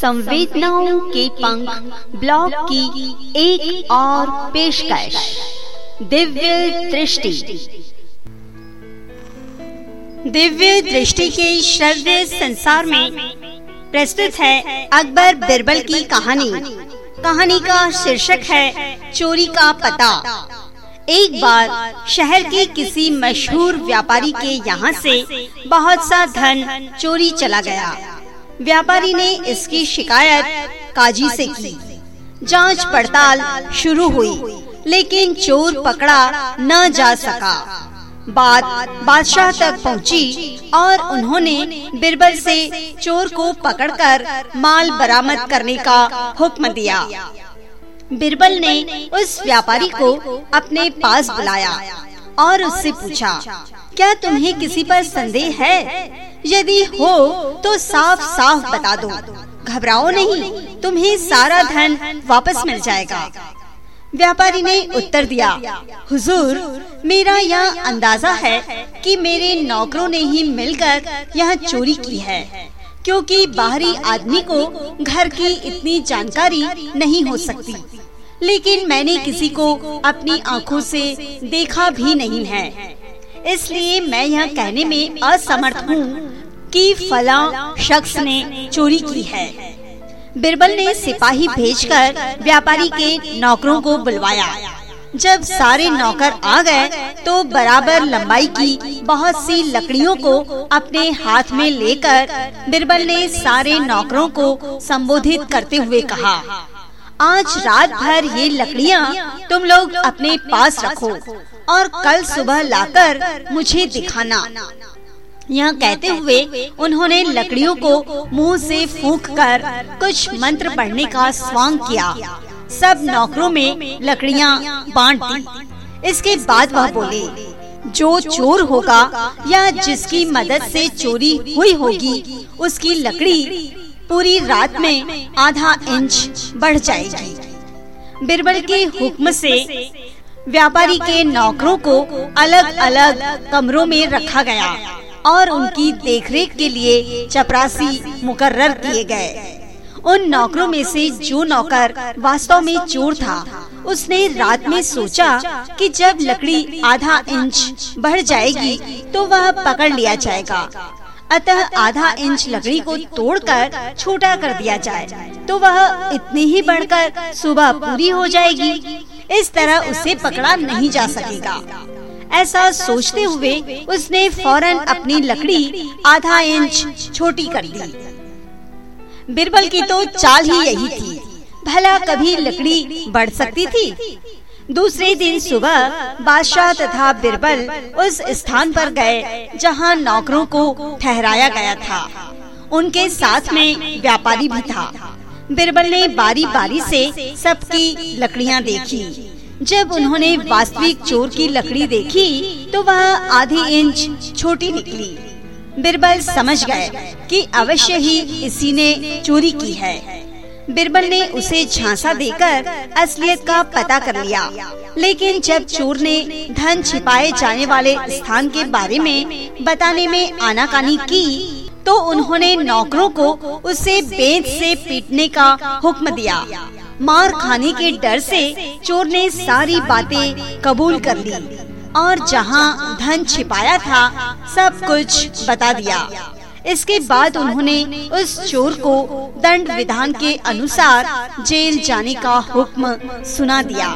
संवेदनाओं के पंख ब्लॉग की एक और पेशकश। दिव्य दृष्टि। दिव्य दृष्टि के श्रव्य संसार में प्रस्तुत है अकबर बिरबल की कहानी। कहानी का शीर्षक है चोरी का पता। एक बार शहर के किसी मशहूर व्यापारी के यहाँ से बहुत सा धन चोरी चला गया। व्यापारी ने इसकी शिकायत काजी से की। जाँच पड़ताल शुरू हुई, लेकिन चोर पकड़ा न जा सका। बात बादशाह तक पहुँची और उन्होंने बिरबल से चोर को पकड़कर माल बरामद करने का हुक्म दिया। बिरबल ने उस व्यापारी को अपने पास बुलाया। और उससे पूछा, क्या तुम्हें किसी पर संदेह है? यदि हो तो साफ़ साफ़ बता दो। घबराओ नहीं, तुम्हें सारा धन वापस मिल जाएगा। व्यापारी ने उत्तर दिया, हुजूर, मेरा यह अंदाज़ा है कि मेरे नौकरों ने ही मिलकर यह चोरी की है, क्योंकि बाहरी आदमी को घर की इतनी जानकारी नहीं हो सकती। लेकिन मैंने किसी को अपनी आँखों से देखा भी नहीं है। इसलिए मैं यह कहने में असमर्थ हूँ कि फला शख्स ने चोरी की है। बिरबल ने सिपाही भेजकर व्यापारी के नौकरों को बुलवाया। जब सारे नौकर आ गए तो बराबर लंबाई की बहुत सी लकड़ियों को अपने हाथ में लेकर बिरबल ने सारे नौकरों को संबोधित करते हुए कहा। आज रात भर ये लकड़ियाँ तुम लोग अपने पास रखो और कल सुबह लाकर मुझे दिखाना। यह कहते हुए उन्होंने लकड़ियों को मुँह से फूंक कर कुछ मंत्र पढ़ने का स्वांग किया। सब नौकरों में लकड़ियाँ बांट दी इसके बाद वह बोले, जो चोर होगा या जिसकी मदद से चोरी हुई होगी, उसकी लकड़ी पूरी रात में आधा इंच बढ़ जाएगी। बिरबल के हुक्म से व्यापारी के नौकरों को अलग अलग कमरों में रखा गया और उनकी देखरेख के लिए चपरासी मुकर्र किए गए। उन नौकरों में से जो नौकर वास्तव में चोर था, उसने रात में सोचा कि जब लकड़ी आधा इंच बढ़ जाएगी तो वह पकड़ लिया जाएगा। अतः आधा इंच लकड़ी को तोड़कर छोटा कर दिया जाए। तो वह इतनी ही बढ़कर सुबह पूरी हो जाएगी। इस तरह उसे पकड़ा नहीं जा सकेगा। ऐसा सोचते हुए उसने फ़ौरन अपनी लकड़ी आधा इंच छोटी कर दी। बिरबल की तो चाल ही यही थी। भला कभी लकड़ी बढ़ सकती थी। दूसरे दिन सुबह बादशाह तथा बिरबल उस स्थान पर गए, जहाँ नौकरों को ठहराया गया था। उनके साथ में व्यापारी भी था। बिरबल ने बारी बारी से सबकी लकड़ियाँ देखी। जब उन्होंने वास्तविक चोर की लकड़ी देखी तो वह आधी इंच छोटी निकली। बिरबल समझ गए कि अवश्य ही इसी ने चोरी की है। बिरबल ने उसे झांसा देकर असलियत का पता कर लिया। लेकिन जब चोर ने धन छिपाए जाने वाले स्थान के बारे में बताने में आनाकानी की तो उन्होंने नौकरों को उसे बेंत से पीटने का हुक्म दिया। मार खाने के डर से चोर ने सारी बातें कबूल कर ली और जहाँ धन छिपाया था, सब कुछ बता दिया। इसके बाद उन्होंने उस चोर को दंड विधान के अनुसार जेल जाने का हुक्म सुना दिया।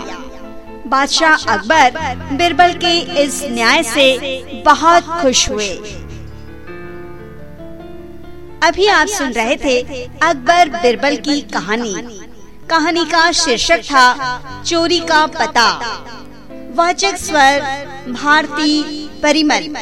बादशाह अकबर बिरबल के इस न्याय से बहुत खुश हुए। अभी आप सुन रहे थे अकबर बिरबल की कहानी। कहानी का शीर्षक था, चोरी का पता। वाचक स्वर, भारती परिमल।